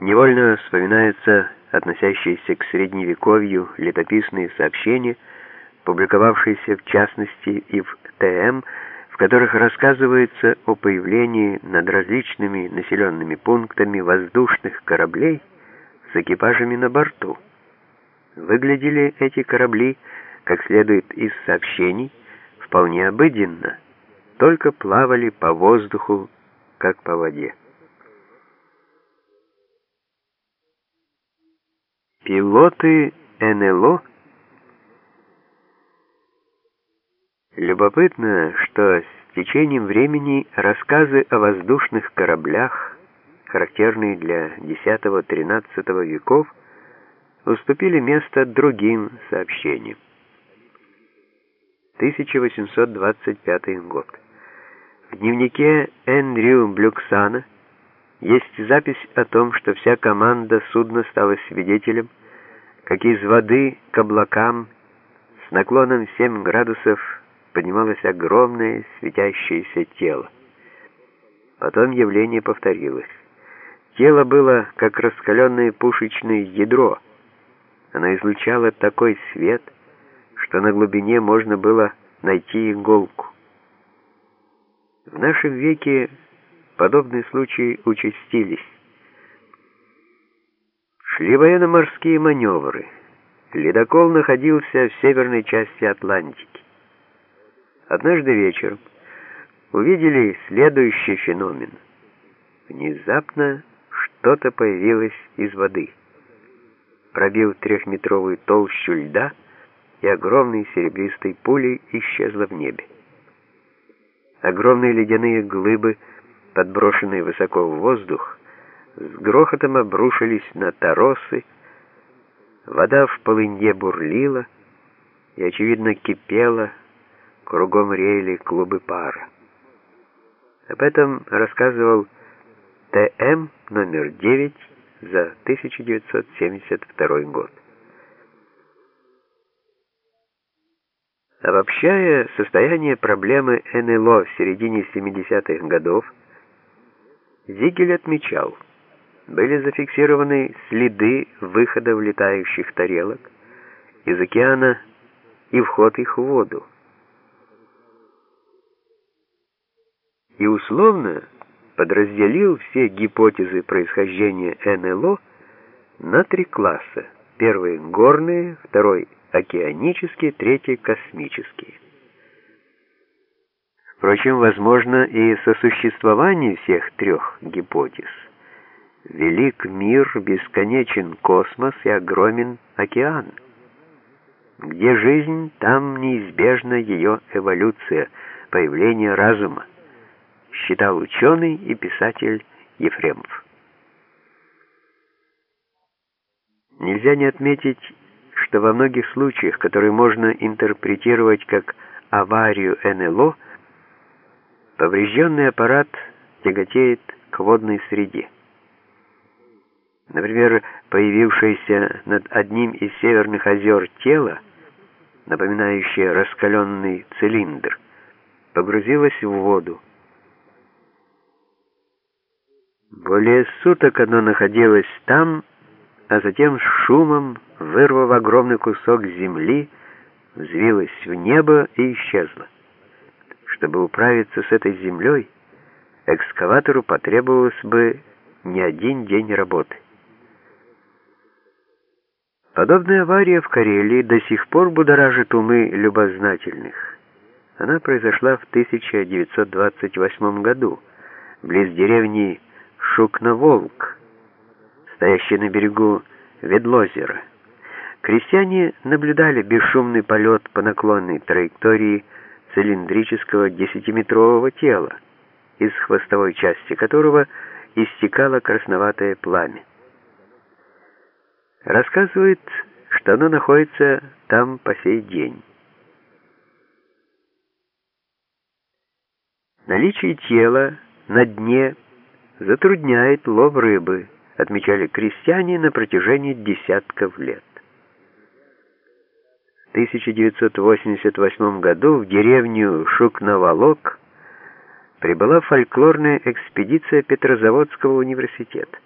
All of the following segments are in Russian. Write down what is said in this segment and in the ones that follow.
Невольно вспоминаются относящиеся к средневековью летописные сообщения, публиковавшиеся в частности и в ТМ, в которых рассказывается о появлении над различными населенными пунктами воздушных кораблей с экипажами на борту. Выглядели эти корабли, как следует из сообщений, вполне обыденно, только плавали по воздуху, как по воде. Пилоты НЛО Любопытно, что с течением времени рассказы о воздушных кораблях, характерные для X-XIII веков, уступили место другим сообщениям. 1825 год. В дневнике Эндрю Блюксана есть запись о том, что вся команда судна стала свидетелем, как из воды к облакам с наклоном 7 градусов поднималось огромное светящееся тело. Потом явление повторилось. Тело было как раскаленное пушечное ядро. Оно излучало такой свет, что на глубине можно было найти иголку. В нашем веке подобные случаи участились. Шли военно-морские маневры. Ледокол находился в северной части Атлантики. Однажды вечером увидели следующий феномен. Внезапно что-то появилось из воды. Пробил трехметровую толщу льда, и огромной серебристой пулей исчезла в небе. Огромные ледяные глыбы, подброшенные высоко в воздух, с грохотом обрушились на торосы, вода в полынье бурлила и, очевидно, кипела, кругом реяли клубы пара. Об этом рассказывал ТМ номер 9 за 1972 год. Обобщая состояние проблемы НЛО в середине 70-х годов, Зигель отмечал, были зафиксированы следы выхода влетающих тарелок из океана и вход их в воду. И условно подразделил все гипотезы происхождения НЛО на три класса. Первый — горные, второй — океанические, третий — космические. Впрочем, возможно и сосуществование всех трех гипотез. Велик мир, бесконечен космос и огромен океан. Где жизнь, там неизбежна ее эволюция, появление разума, считал ученый и писатель Ефремов. Нельзя не отметить, что во многих случаях, которые можно интерпретировать как аварию НЛО, поврежденный аппарат тяготеет к водной среде. Например, появившееся над одним из северных озер тело, напоминающее раскаленный цилиндр, погрузилось в воду. Более суток оно находилось там, а затем с шумом, вырвав огромный кусок земли, взвилась в небо и исчезла. Чтобы управиться с этой землей, экскаватору потребовалось бы не один день работы. Подобная авария в Карелии до сих пор будоражит умы любознательных. Она произошла в 1928 году, близ деревни Шукноволк, стоящий на берегу Ведлозера. Крестьяне наблюдали бесшумный полет по наклонной траектории цилиндрического десятиметрового тела, из хвостовой части которого истекало красноватое пламя. Рассказывает, что оно находится там по сей день. Наличие тела на дне затрудняет лов рыбы, отмечали крестьяне на протяжении десятков лет. В 1988 году в деревню Шукноволок прибыла фольклорная экспедиция Петрозаводского университета.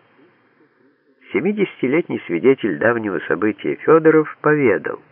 Семидесятилетний свидетель давнего события Федоров поведал –